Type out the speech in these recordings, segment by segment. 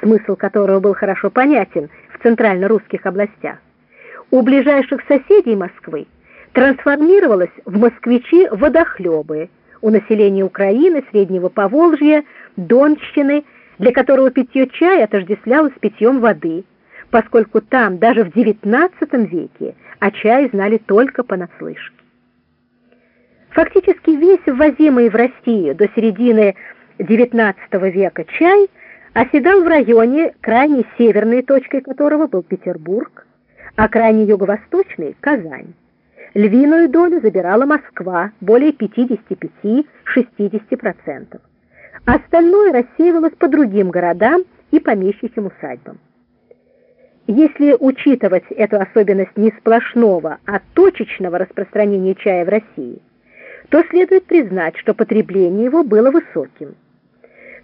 смысл которого был хорошо понятен в центрально-русских областях, у ближайших соседей Москвы трансформировалась в москвичи-водохлебы, у населения Украины, Среднего Поволжья, Донщины, для которого питье чая отождествлялось питьем воды, поскольку там даже в XIX веке о чае знали только понаслышке. Фактически весь ввозимый в Россию до середины XIX века чай оседал в районе, крайне северной точкой которого был Петербург, а крайне юго-восточной – Казань. Львиную долю забирала Москва, более 55-60%. Остальное рассеивалось по другим городам и помещичьим усадьбам. Если учитывать эту особенность не сплошного, а точечного распространения чая в России, то следует признать, что потребление его было высоким.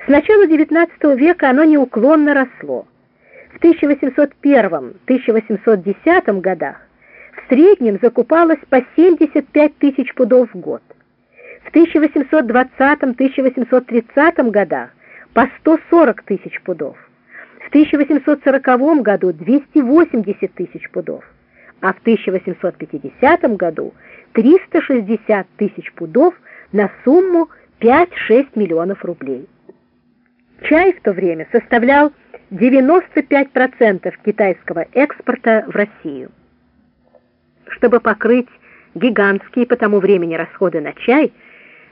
С начала XIX века оно неуклонно росло. В 1801-1810 годах в среднем закупалось по 75 тысяч пудов в год. В 1820-1830 годах по 140 тысяч пудов. В 1840 году 280 тысяч пудов, а в 1850 году 360 тысяч пудов на сумму 5-6 миллионов рублей. Чай в то время составлял 95% китайского экспорта в Россию чтобы покрыть гигантские по тому времени расходы на чай,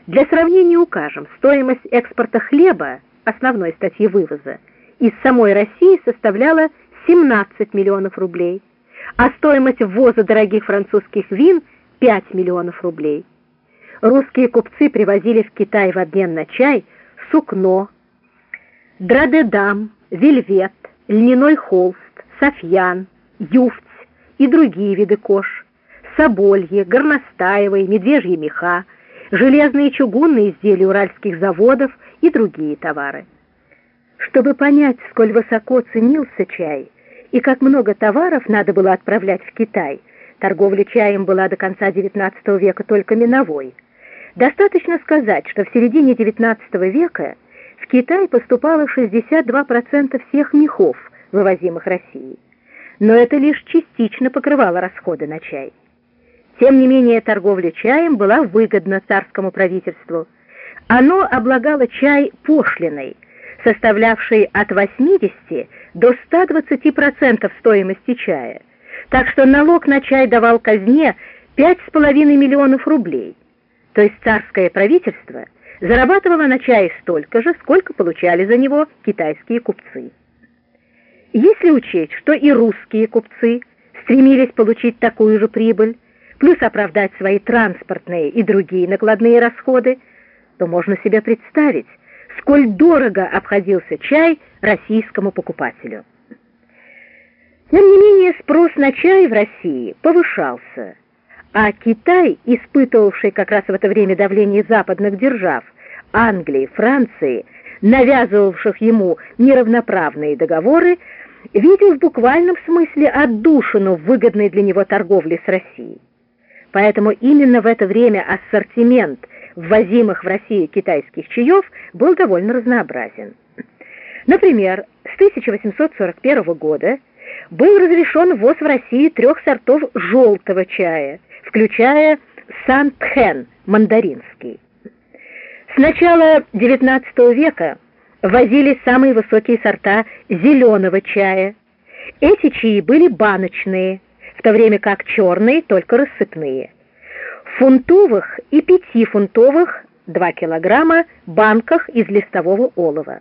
для сравнения укажем, стоимость экспорта хлеба, основной статьи вывоза, из самой России составляла 17 миллионов рублей, а стоимость ввоза дорогих французских вин – 5 миллионов рублей. Русские купцы привозили в Китай в обмен на чай сукно, драдедам, вельвет, льняной холст, софьян, юфть и другие виды кож соболье, горностаевые, медвежьи меха, железные и чугунные изделия уральских заводов и другие товары. Чтобы понять, сколь высоко ценился чай и как много товаров надо было отправлять в Китай, торговля чаем была до конца XIX века только миновой. Достаточно сказать, что в середине XIX века Китай поступало 62% всех мехов, вывозимых Россией. Но это лишь частично покрывало расходы на чай. Тем не менее, торговля чаем была выгодна царскому правительству. Оно облагало чай пошлиной, составлявшей от 80 до 120% стоимости чая, так что налог на чай давал казне 5,5 миллионов рублей. То есть царское правительство зарабатывало на чае столько же, сколько получали за него китайские купцы. Если учесть, что и русские купцы стремились получить такую же прибыль, плюс оправдать свои транспортные и другие накладные расходы, то можно себе представить, сколь дорого обходился чай российскому покупателю. Тем не менее, спрос на чай в России повышался, а Китай, испытывавший как раз в это время давление западных держав, Англии, Франции, навязывавших ему неравноправные договоры, видел в буквальном смысле отдушину в выгодной для него торговле с Россией. Поэтому именно в это время ассортимент ввозимых в Россию китайских чаев был довольно разнообразен. Например, с 1841 года был разрешен ввоз в Россию трех сортов желтого чая, включая Сан-Тхэн, мандаринский. С начала XIX века возили самые высокие сорта зеленого чая. Эти чаи были баночные – в то время как черные только рассыпные. Фунтовых и пятифунтовых 2 килограмма банках из листового олова.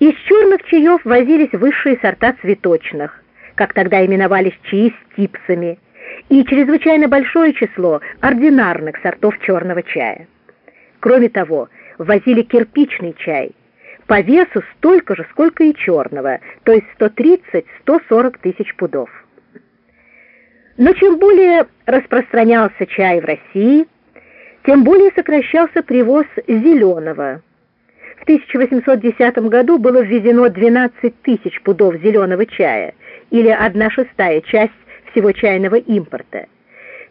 Из черных чаев возились высшие сорта цветочных, как тогда именовались чаи с типсами, и чрезвычайно большое число ординарных сортов черного чая. Кроме того, возили кирпичный чай, по весу столько же, сколько и черного, то есть 130-140 тысяч пудов. Но чем более распространялся чай в России, тем более сокращался привоз зеленого. В 1810 году было введено 12 тысяч пудов зеленого чая, или 1 шестая часть всего чайного импорта.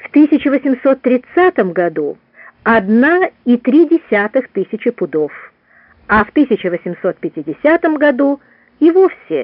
В 1830 году 1,3 тысячи пудов, а в 1850 году и вовсе